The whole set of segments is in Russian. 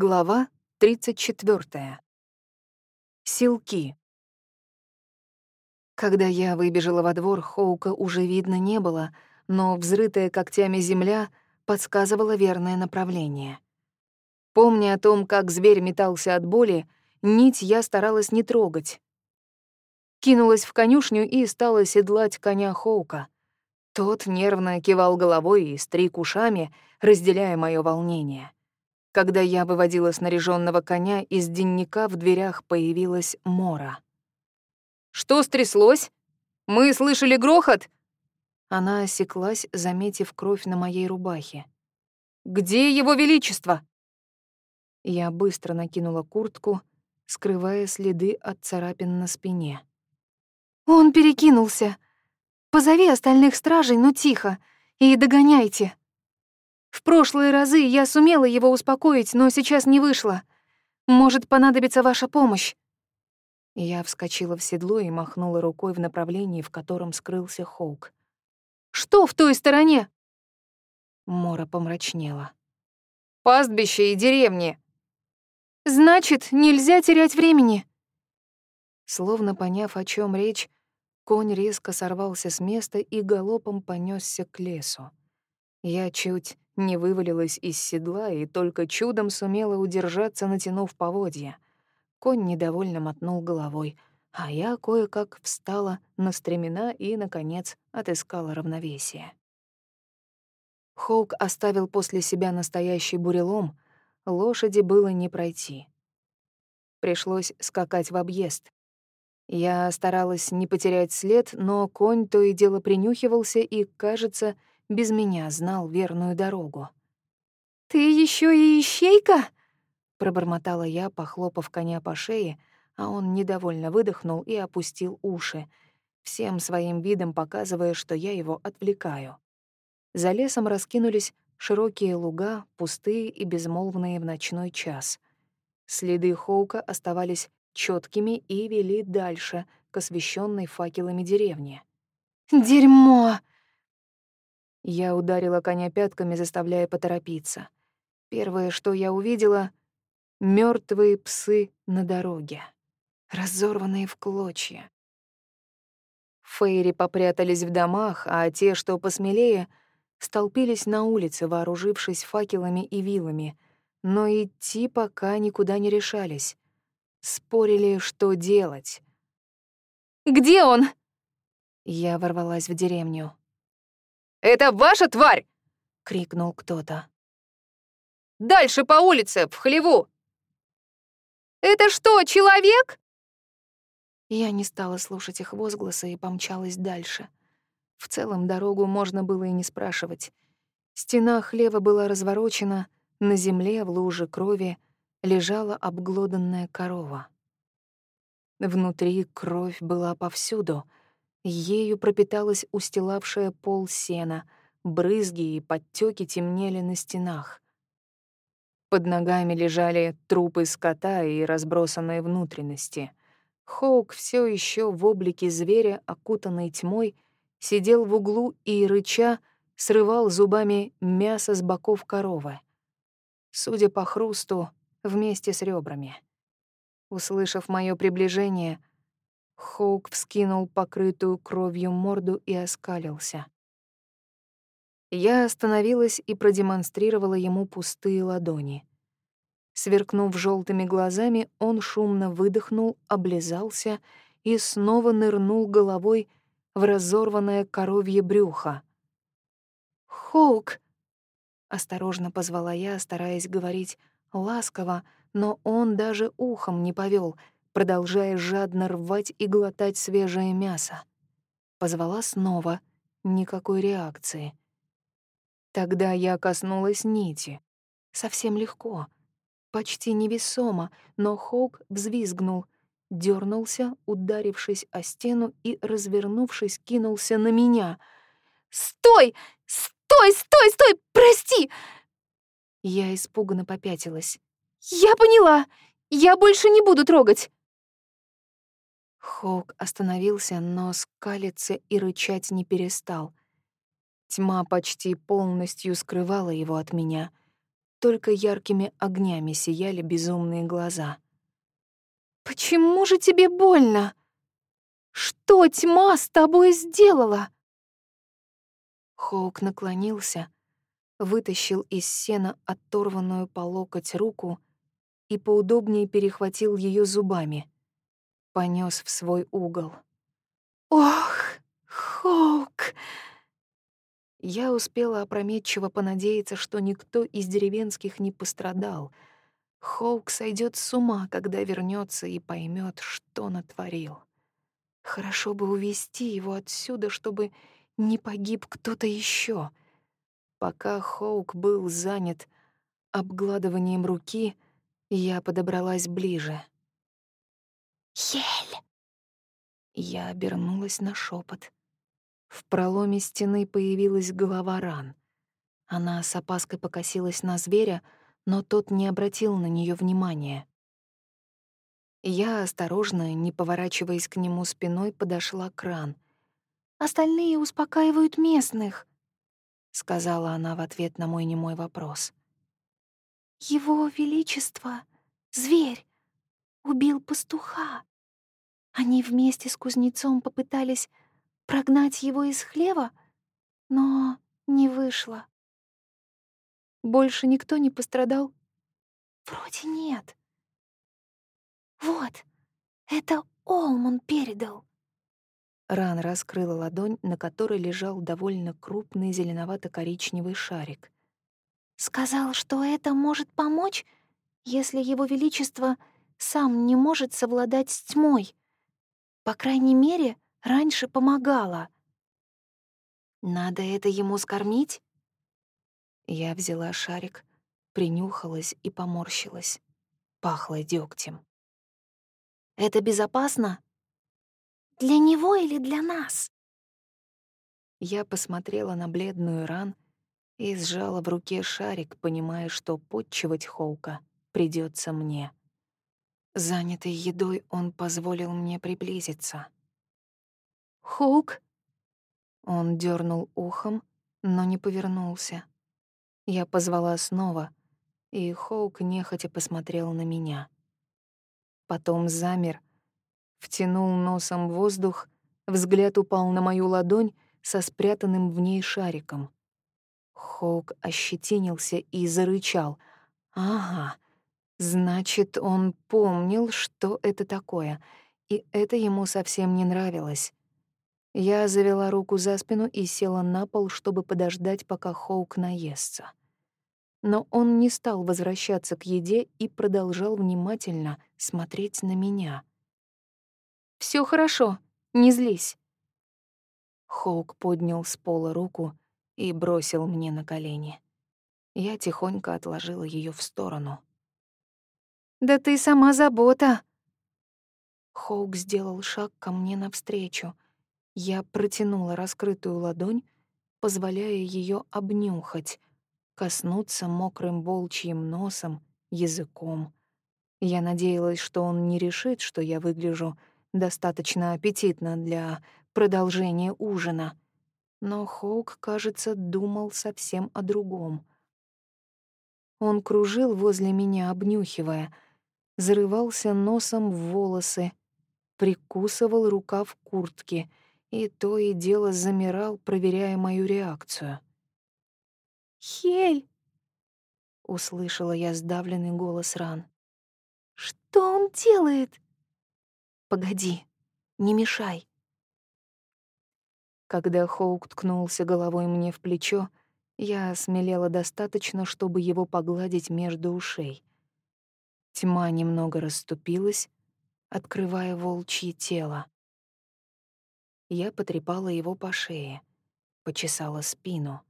Глава 34. Силки. Когда я выбежала во двор, Хоука уже видно не было, но взрытая когтями земля подсказывала верное направление. Помня о том, как зверь метался от боли, нить я старалась не трогать. Кинулась в конюшню и стала седлать коня Хоука. Тот нервно кивал головой и стриг ушами, разделяя мое волнение. Когда я выводила снаряженного коня, из денника в дверях появилась Мора. «Что стряслось? Мы слышали грохот?» Она осеклась, заметив кровь на моей рубахе. «Где его величество?» Я быстро накинула куртку, скрывая следы от царапин на спине. «Он перекинулся. Позови остальных стражей, но тихо, и догоняйте», в прошлые разы я сумела его успокоить, но сейчас не вышло. Может понадобиться ваша помощь. Я вскочила в седло и махнула рукой в направлении, в котором скрылся Хоук. «Что в той стороне?» Мора помрачнела. «Пастбище и деревни». «Значит, нельзя терять времени». Словно поняв, о чем речь, конь резко сорвался с места и галопом понесся к лесу. Я чуть не вывалилась из седла и только чудом сумела удержаться, натянув поводья. Конь недовольно мотнул головой, а я кое-как встала на стремена и, наконец, отыскала равновесие. Хоук оставил после себя настоящий бурелом, лошади было не пройти. Пришлось скакать в объезд. Я старалась не потерять след, но конь то и дело принюхивался и, кажется, без меня знал верную дорогу. «Ты еще и ищейка?» — пробормотала я, похлопав коня по шее, а он недовольно выдохнул и опустил уши, всем своим видом показывая, что я его отвлекаю. За лесом раскинулись широкие луга, пустые и безмолвные в ночной час. Следы Хоука оставались четкими и вели дальше, к освещенной факелами деревне. «Дерьмо!» Я ударила коня пятками, заставляя поторопиться. Первое, что я увидела — мертвые псы на дороге, разорванные в клочья. Фейри попрятались в домах, а те, что посмелее, столпились на улице, вооружившись факелами и вилами, но идти пока никуда не решались. Спорили, что делать. «Где он?» Я ворвалась в деревню. «Это ваша тварь!» — крикнул кто-то. «Дальше по улице, в хлеву!» «Это что, человек?» Я не стала слушать их возгласы и помчалась дальше. В целом дорогу можно было и не спрашивать. Стена хлева была разворочена, на земле в луже крови лежала обглоданная корова. Внутри кровь была повсюду — Ею пропиталась устилавшая пол сена, брызги и подтеки темнели на стенах. Под ногами лежали трупы скота и разбросанные внутренности. Хоук все еще в облике зверя, окутанный тьмой, сидел в углу и, рыча, срывал зубами мясо с боков коровы. Судя по хрусту, вместе с ребрами. Услышав мое приближение, Хоук вскинул покрытую кровью морду и оскалился. Я остановилась и продемонстрировала ему пустые ладони. Сверкнув желтыми глазами, он шумно выдохнул, облизался и снова нырнул головой в разорванное коровье брюхо. «Хоук!» — осторожно позвала я, стараясь говорить ласково, но он даже ухом не повел — продолжая жадно рвать и глотать свежее мясо. Позвала снова, никакой реакции. Тогда я коснулась нити. Совсем легко, почти невесомо, но Хоук взвизгнул, дернулся, ударившись о стену и, развернувшись, кинулся на меня. «Стой! Стой, стой, стой! Прости!» Я испуганно попятилась. «Я поняла! Я больше не буду трогать!» Хоук остановился, но скалиться и рычать не перестал. Тьма почти полностью скрывала его от меня. только яркими огнями сияли безумные глаза. «Почему же тебе больно? Что тьма с тобой сделала?» Хоук наклонился, вытащил из сена оторванную по локоть руку и поудобнее перехватил ее зубами. Понес в свой угол. «Ох, Хоук!» Я успела опрометчиво понадеяться, что никто из деревенских не пострадал. Хоук сойдет с ума, когда вернется и поймет, что натворил. Хорошо бы увести его отсюда, чтобы не погиб кто-то еще. Пока Хоук был занят обгладыванием руки, я подобралась ближе. «Ель!» Я обернулась на шепот. В проломе стены появилась голова ран. Она с опаской покосилась на зверя, но тот не обратил на нее внимания. Я осторожно, не поворачиваясь к нему спиной, подошла к ран. «Остальные успокаивают местных», — сказала она в ответ на мой немой вопрос. «Его Величество, зверь, убил пастуха. Они вместе с кузнецом попытались прогнать его из хлева, но не вышло. Больше никто не пострадал? Вроде нет. Вот, это Олман передал. Ран раскрыла ладонь, на которой лежал довольно крупный зеленовато-коричневый шарик. Сказал, что это может помочь, если его величество сам не может совладать с тьмой. По крайней мере, раньше помогала. Надо это ему скормить? Я взяла шарик, принюхалась и поморщилась. Пахло дегтем. Это безопасно? Для него или для нас? Я посмотрела на бледную ран и сжала в руке шарик, понимая, что подчивать Хоука придется мне. Занятый едой, он позволил мне приблизиться. «Хоук?» Он дернул ухом, но не повернулся. Я позвала снова, и Хоук нехотя посмотрел на меня. Потом замер, втянул носом воздух, взгляд упал на мою ладонь со спрятанным в ней шариком. Хоук ощетинился и зарычал. «Ага, значит, он помнил, что это такое, и это ему совсем не нравилось. Я завела руку за спину и села на пол, чтобы подождать, пока Хоук наестся. Но он не стал возвращаться к еде и продолжал внимательно смотреть на меня. Все хорошо, не злись». Хоук поднял с пола руку и бросил мне на колени. Я тихонько отложила ее в сторону. «Да ты сама забота!» Хоук сделал шаг ко мне навстречу — я протянула раскрытую ладонь, позволяя ее обнюхать, коснуться мокрым волчьим носом, языком. Я надеялась, что он не решит, что я выгляжу достаточно аппетитно для продолжения ужина. Но Хоук, кажется, думал совсем о другом. Он кружил возле меня, обнюхивая, зарывался носом в волосы, прикусывал рукав куртки — и то и дело замирал, проверяя мою реакцию. «Хель!» — услышала я сдавленный голос Ран. «Что он делает?» «Погоди, не мешай». Когда Хоук ткнулся головой мне в плечо, я осмелела достаточно, чтобы его погладить между ушей. Тьма немного расступилась, открывая волчье тело. Я потрепала его по шее, почесала спину.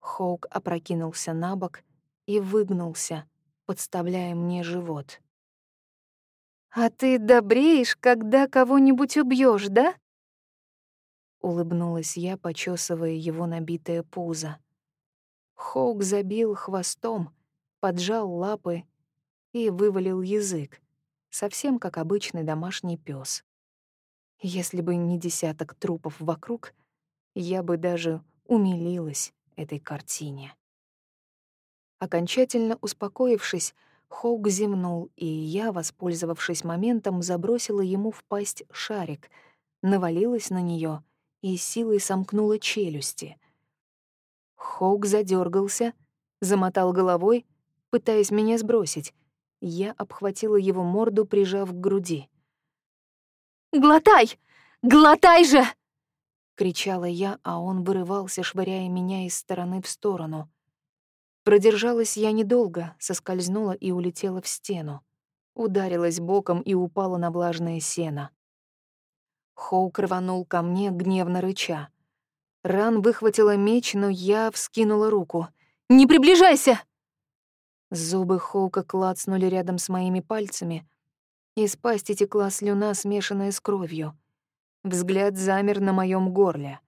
Хоук опрокинулся на бок и выгнулся, подставляя мне живот. «А ты добреешь, когда кого-нибудь убьешь, да?» Улыбнулась я, почесывая его набитое пузо. Хоук забил хвостом, поджал лапы и вывалил язык, совсем как обычный домашний пес. Если бы не десяток трупов вокруг, я бы даже умилилась этой картине. Окончательно успокоившись, Хоук зевнул, и я, воспользовавшись моментом, забросила ему в пасть шарик, навалилась на нее и силой сомкнула челюсти. Хоук задергался, замотал головой, пытаясь меня сбросить. Я обхватила его морду, прижав к груди. «Глотай! Глотай же!» — кричала я, а он вырывался, швыряя меня из стороны в сторону. Продержалась я недолго, соскользнула и улетела в стену. Ударилась боком и упала на влажное сено. Хоук рванул ко мне, гневно рыча. Ран выхватила меч, но я вскинула руку. «Не приближайся!» Зубы Хоука клацнули рядом с моими пальцами. Из пасти текла слюна, смешанная с кровью. Взгляд замер на моем горле.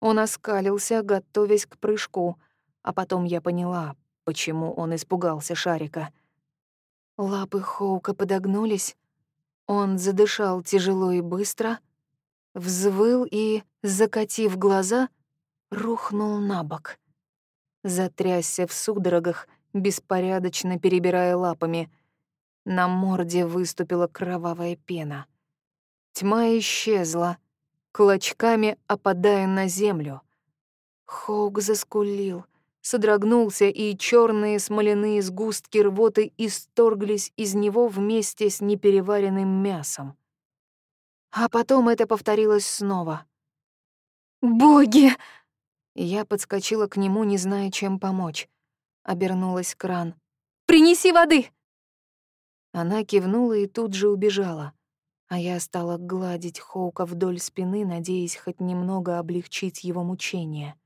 Он оскалился, готовясь к прыжку, а потом я поняла, почему он испугался шарика. Лапы Хоука подогнулись. Он задышал тяжело и быстро — взвыл и, закатив глаза, рухнул на бок. Затрясся в судорогах, беспорядочно перебирая лапами. На морде выступила кровавая пена. Тьма исчезла, клочками опадая на землю. Хоук заскулил, содрогнулся, и черные смоляные сгустки рвоты исторглись из него вместе с непереваренным мясом. А потом это повторилось снова. «Боги!» Я подскочила к нему, не зная, чем помочь. Обернулась кран. «Принеси воды!» Она кивнула и тут же убежала, а я стала гладить Хоука вдоль спины, надеясь хоть немного облегчить его мучения.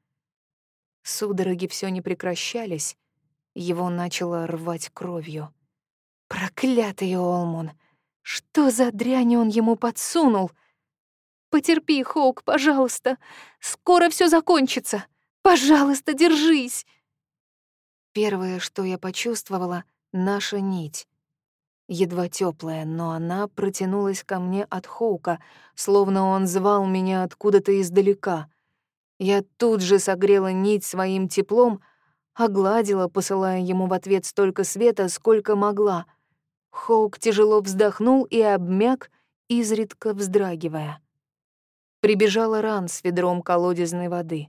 Судороги все не прекращались, его начало рвать кровью. Проклятый Олмун! Что за дрянь он ему подсунул? Потерпи, Хоук, пожалуйста. Скоро все закончится. Пожалуйста, держись. Первое, что я почувствовала, — наша нить. Едва теплая, но она протянулась ко мне от Хоука, словно он звал меня откуда-то издалека. Я тут же согрела нить своим теплом, огладила, посылая ему в ответ столько света, сколько могла — Хоук тяжело вздохнул и обмяк, изредка вздрагивая. Прибежала Ран с ведром колодезной воды.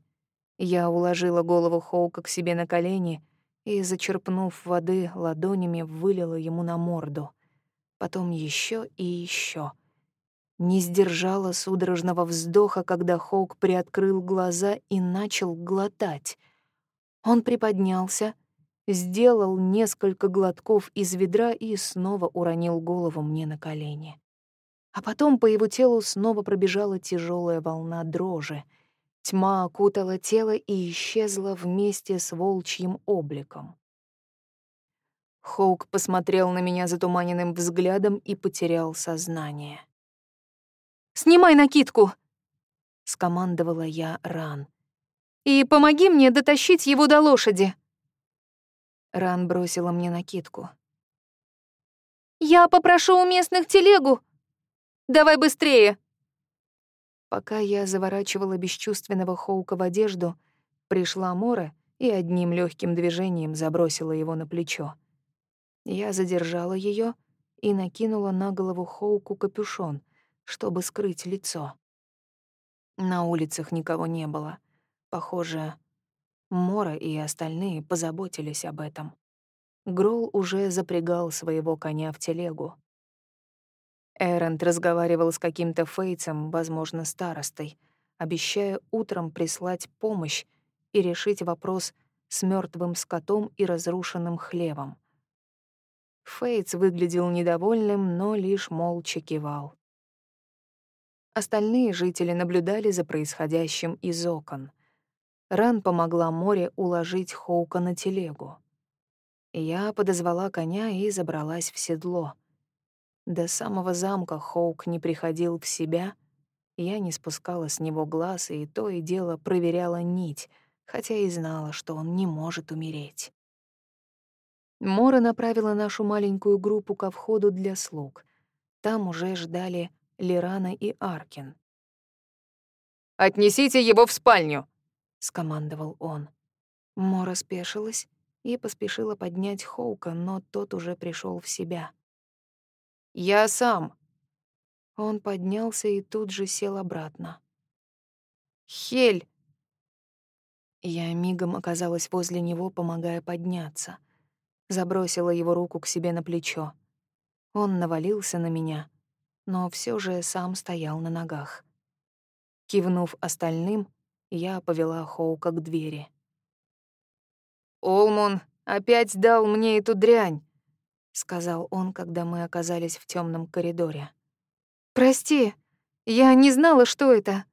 Я уложила голову Хоука к себе на колени и, зачерпнув воды ладонями, вылила ему на морду. Потом еще и еще. Не сдержала судорожного вздоха, когда Хоук приоткрыл глаза и начал глотать. Он приподнялся — сделал несколько глотков из ведра и снова уронил голову мне на колени. А потом по его телу снова пробежала тяжелая волна дрожи. Тьма окутала тело и исчезла вместе с волчьим обликом. Хоук посмотрел на меня затуманенным взглядом и потерял сознание. «Снимай накидку!» — скомандовала я Ран. «И помоги мне дотащить его до лошади!» Ран бросила мне накидку. «Я попрошу у местных телегу! Давай быстрее!» Пока я заворачивала бесчувственного Хоука в одежду, пришла Мора и одним легким движением забросила его на плечо. Я задержала ее и накинула на голову Хоуку капюшон, чтобы скрыть лицо. На улицах никого не было. Похоже, Мора и остальные позаботились об этом. Грол уже запрягал своего коня в телегу. Эрент разговаривал с каким-то фейцем, возможно, старостой, обещая утром прислать помощь и решить вопрос с мертвым скотом и разрушенным хлевом. Фейтс выглядел недовольным, но лишь молча кивал. Остальные жители наблюдали за происходящим из окон. Ран помогла море уложить Хоука на телегу. Я подозвала коня и забралась в седло. До самого замка Хоук не приходил в себя. Я не спускала с него глаз и то и дело проверяла нить, хотя и знала, что он не может умереть. Мора направила нашу маленькую группу ко входу для слуг. Там уже ждали Лирана и Аркин. «Отнесите его в спальню!» — скомандовал он. Мора спешилась и поспешила поднять Хоука, но тот уже пришел в себя. «Я сам». Он поднялся и тут же сел обратно. «Хель!» Я мигом оказалась возле него, помогая подняться. Забросила его руку к себе на плечо. Он навалился на меня, но все же сам стоял на ногах. Кивнув остальным, я повела Хоука к двери. «Олмон опять дал мне эту дрянь», — сказал он, когда мы оказались в темном коридоре. «Прости, я не знала, что это.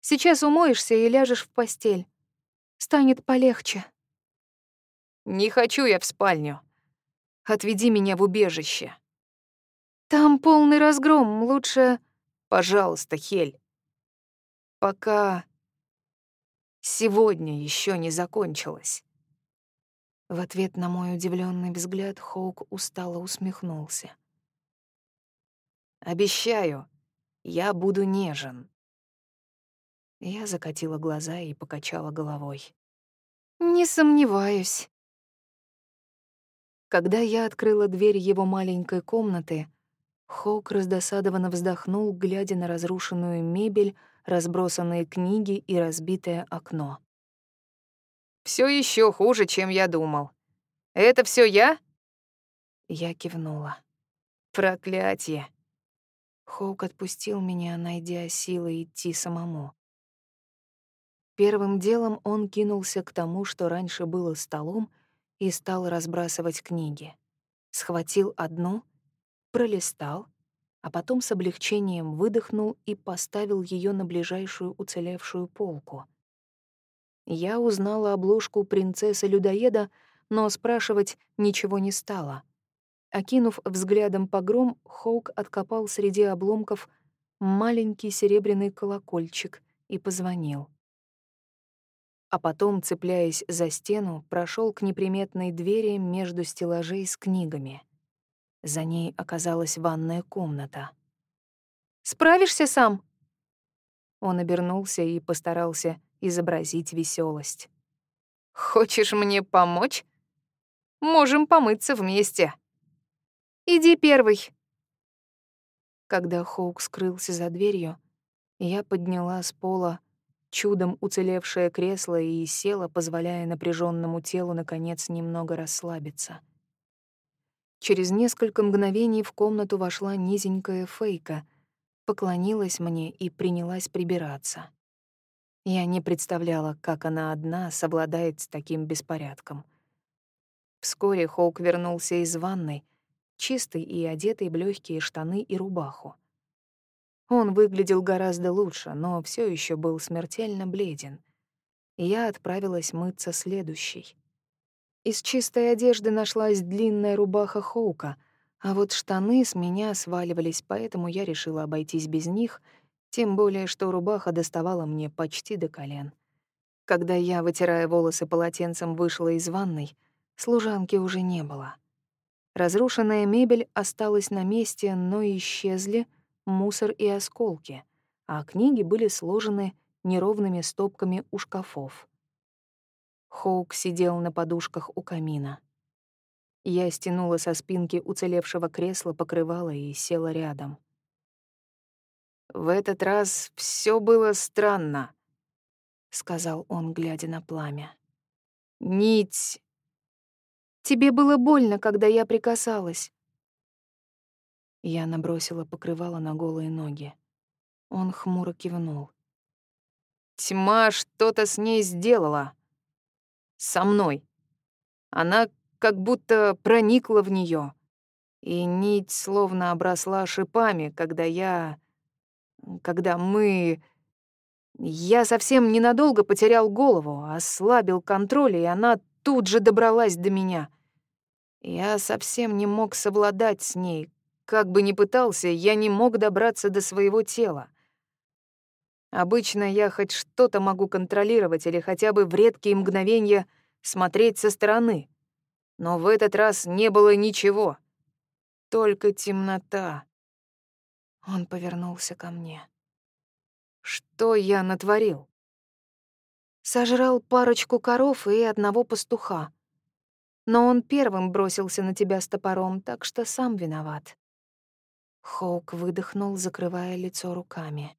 Сейчас умоешься и ляжешь в постель. Станет полегче». «Не хочу я в спальню. Отведи меня в убежище». «Там полный разгром, лучше...» «Пожалуйста, Хель. Пока сегодня еще не закончилось». В ответ на мой удивленный взгляд Хоук устало усмехнулся. «Обещаю, я буду нежен». Я закатила глаза и покачала головой. «Не сомневаюсь». Когда я открыла дверь его маленькой комнаты, Хоук раздосадованно вздохнул, глядя на разрушенную мебель, разбросанные книги и разбитое окно. Все еще хуже, чем я думал. Это все я? Я кивнула. Проклятие. Хоук отпустил меня, найдя силы идти самому. Первым делом он кинулся к тому, что раньше было столом, и стал разбрасывать книги. Схватил одну, пролистал, а потом с облегчением выдохнул и поставил ее на ближайшую уцелевшую полку — я узнала обложку принцессы-людоеда, но спрашивать ничего не стала. Окинув взглядом погром, Хоук откопал среди обломков маленький серебряный колокольчик и позвонил. А потом, цепляясь за стену, прошел к неприметной двери между стеллажей с книгами. За ней оказалась ванная комната. «Справишься сам?» Он обернулся и постарался изобразить веселость. «Хочешь мне помочь? Можем помыться вместе. Иди первый». Когда Хоук скрылся за дверью, я подняла с пола чудом уцелевшее кресло и села, позволяя напряженному телу наконец немного расслабиться. Через несколько мгновений в комнату вошла низенькая фейка, поклонилась мне и принялась прибираться. Я не представляла, как она одна совладает с таким беспорядком. Вскоре Хоук вернулся из ванной, чистый и одетый в легкие штаны и рубаху. Он выглядел гораздо лучше, но все еще был смертельно бледен. Я отправилась мыться следующей. Из чистой одежды нашлась длинная рубаха Хоука, а вот штаны с меня сваливались, поэтому я решила обойтись без них — тем более, что рубаха доставала мне почти до колен. Когда я, вытирая волосы полотенцем, вышла из ванной, служанки уже не было. Разрушенная мебель осталась на месте, но исчезли мусор и осколки, а книги были сложены неровными стопками у шкафов. Хоук сидел на подушках у камина. Я стянула со спинки уцелевшего кресла покрывало и села рядом. В этот раз все было странно, сказал он, глядя на пламя. Нить. Тебе было больно, когда я прикасалась. Я набросила покрывало на голые ноги. Он хмуро кивнул. Тьма что-то с ней сделала. Со мной. Она как будто проникла в нее, И нить словно обросла шипами, когда я когда мы... Я совсем ненадолго потерял голову, ослабил контроль, и она тут же добралась до меня. Я совсем не мог совладать с ней. Как бы ни пытался, я не мог добраться до своего тела. Обычно я хоть что-то могу контролировать или хотя бы в редкие мгновения смотреть со стороны. Но в этот раз не было ничего. Только темнота. Он повернулся ко мне. Что я натворил? Сожрал парочку коров и одного пастуха. но он первым бросился на тебя с топором, так что сам виноват. Хоук выдохнул, закрывая лицо руками.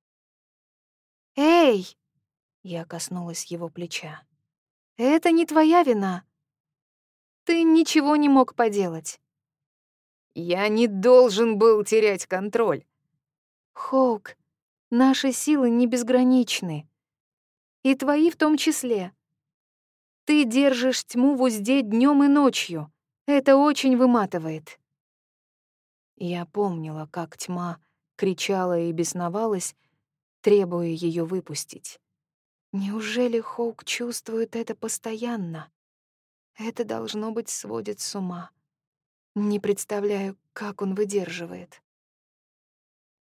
«Эй!» — я коснулась его плеча. «Это не твоя вина. Ты ничего не мог поделать». «Я не должен был терять контроль». «Хоук, наши силы не безграничны. И твои в том числе. Ты держишь тьму в узде днем и ночью. Это очень выматывает». Я помнила, как тьма кричала и бесновалась, требуя ее выпустить. Неужели Хоук чувствует это постоянно? Это должно быть сводит с ума. Не представляю, как он выдерживает.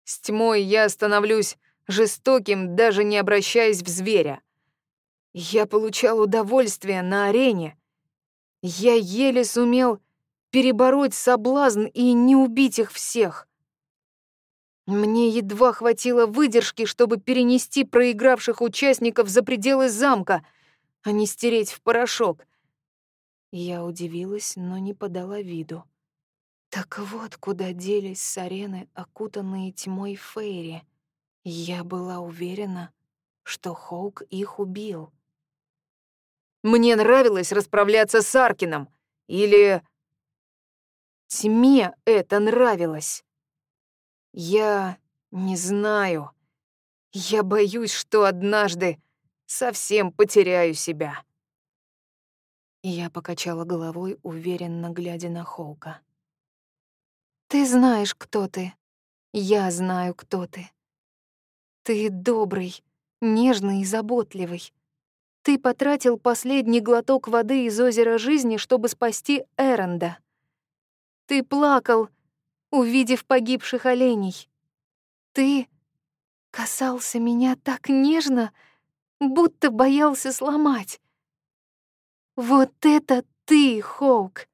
С тьмой я становлюсь жестоким, даже не обращаясь в зверя. Я получал удовольствие на арене. Я еле сумел перебороть соблазн и не убить их всех. Мне едва хватило выдержки, чтобы перенести проигравших участников за пределы замка, а не стереть в порошок. Я удивилась, но не подала виду. Так вот, куда делись с арены окутанные тьмой Фейри. Я была уверена, что Хоук их убил. Мне нравилось расправляться с Аркином. Или... Тьме это нравилось. Я не знаю. Я боюсь, что однажды совсем потеряю себя. Я покачала головой, уверенно глядя на Хоука. «Ты знаешь, кто ты. Я знаю, кто ты. Ты добрый, нежный и заботливый. Ты потратил последний глоток воды из озера жизни, чтобы спасти Эренда. Ты плакал, увидев погибших оленей. Ты касался меня так нежно, будто боялся сломать. Вот это ты, Хоук!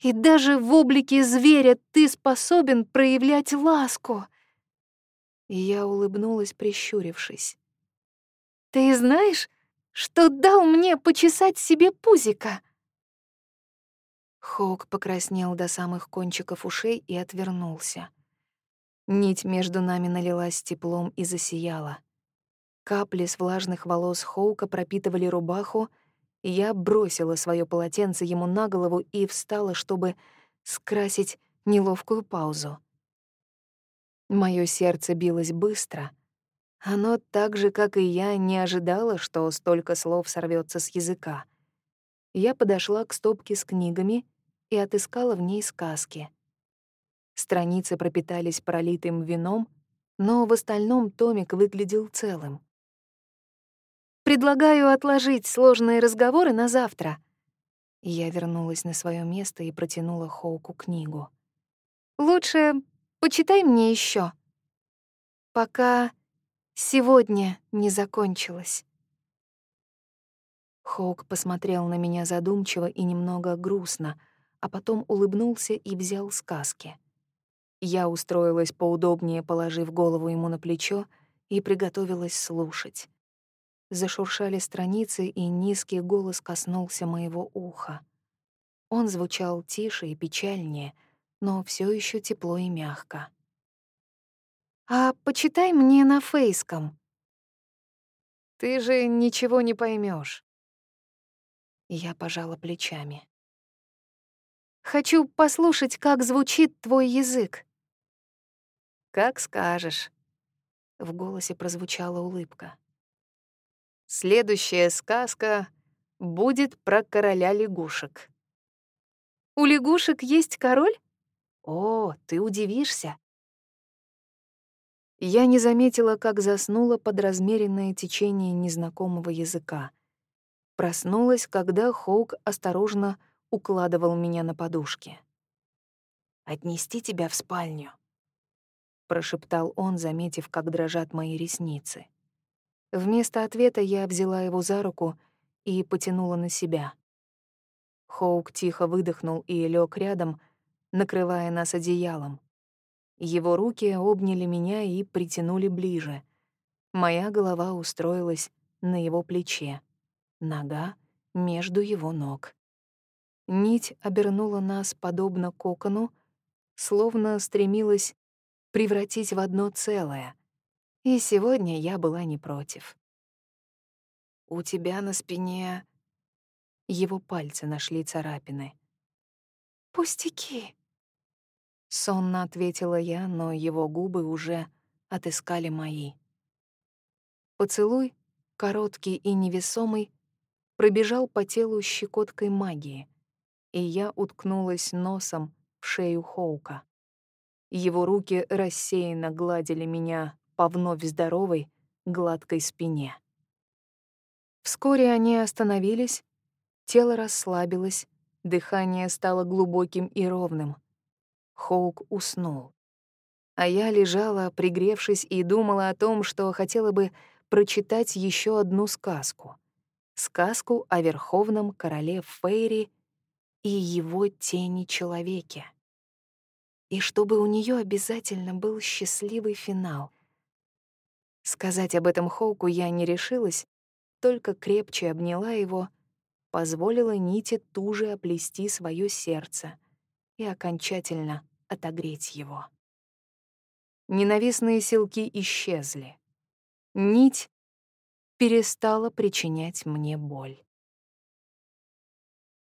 И даже в облике зверя ты способен проявлять ласку. Я улыбнулась, прищурившись. Ты знаешь, что дал мне почесать себе пузика? Хоук покраснел до самых кончиков ушей и отвернулся. Нить между нами налилась теплом и засияла. Капли с влажных волос Хоука пропитывали рубаху, и я бросила свое полотенце ему на голову и встала, чтобы скрасить неловкую паузу. Моё сердце билось быстро. Оно так же, как и я, не ожидало, что столько слов сорвётся с языка. Я подошла к стопке с книгами и отыскала в ней сказки. Страницы пропитались пролитым вином, но в остальном томик выглядел целым. Предлагаю отложить сложные разговоры на завтра. Я вернулась на свое место и протянула Хоуку книгу. Лучше почитай мне еще, пока сегодня не закончилось. Хоук посмотрел на меня задумчиво и немного грустно, а потом улыбнулся и взял сказки. Я устроилась поудобнее, положив голову ему на плечо, и приготовилась слушать. Зашуршали страницы, и низкий голос коснулся моего уха. Он звучал тише и печальнее, но все еще тепло и мягко. «А почитай мне на фейском». «Ты же ничего не поймешь. Я пожала плечами. «Хочу послушать, как звучит твой язык». «Как скажешь». В голосе прозвучала улыбка. Следующая сказка будет про короля лягушек. У лягушек есть король? О, ты удивишься. Я не заметила, как заснула под размеренное течение незнакомого языка. Проснулась, когда Хоук осторожно укладывал меня на подушке. «Отнести тебя в спальню», — прошептал он, заметив, как дрожат мои ресницы. Вместо ответа я взяла его за руку и потянула на себя. Хоук тихо выдохнул и лег рядом, накрывая нас одеялом. Его руки обняли меня и притянули ближе. Моя голова устроилась на его плече, нога — между его ног. Нить обернула нас подобно кокону, словно стремилась превратить в одно целое. И сегодня я была не против. «У тебя на спине...» Его пальцы нашли царапины. «Пустяки», — сонно ответила я, но его губы уже отыскали мои. Поцелуй, короткий и невесомый, пробежал по телу щекоткой магии, и я уткнулась носом в шею Хоука. Его руки рассеянно гладили меня по вновь здоровой, гладкой спине. Вскоре они остановились, тело расслабилось, дыхание стало глубоким и ровным. Хоук уснул. А я лежала, пригревшись, и думала о том, что хотела бы прочитать еще одну сказку. Сказку о верховном короле Фейри и его тени-человеке. И чтобы у нее обязательно был счастливый финал. Сказать об этом Хоуку я не решилась, только крепче обняла его, позволила Ните туже оплести свое сердце и окончательно отогреть его. Ненавистные силки исчезли. Нить перестала причинять мне боль.